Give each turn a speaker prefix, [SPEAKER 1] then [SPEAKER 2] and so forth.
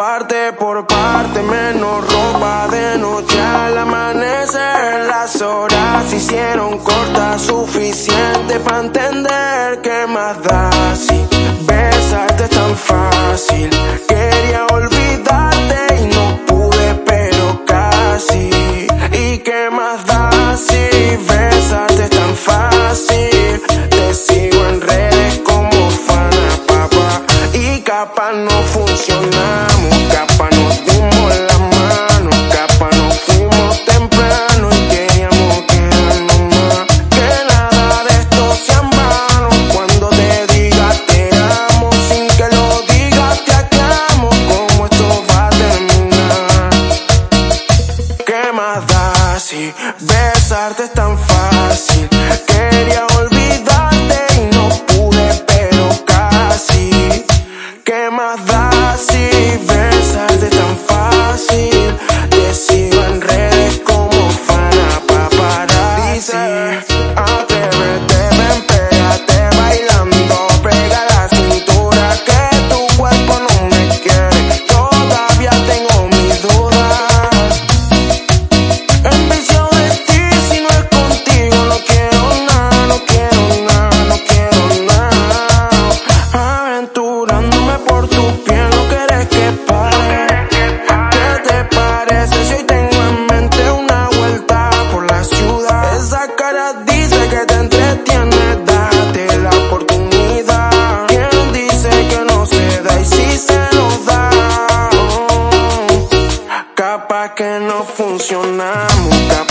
[SPEAKER 1] parte por parte, menos ropa de noche al amanecer. Las horas hicieron cortas, suficiente para entender que más da si besarte es tan fácil. Quería olvidarte y no pude, pero casi. ¿Y qué más da si besarte es tan fácil? Te sigo en redes como fana, papá, y capaz no besarte es tan fácil. que no funcionamos.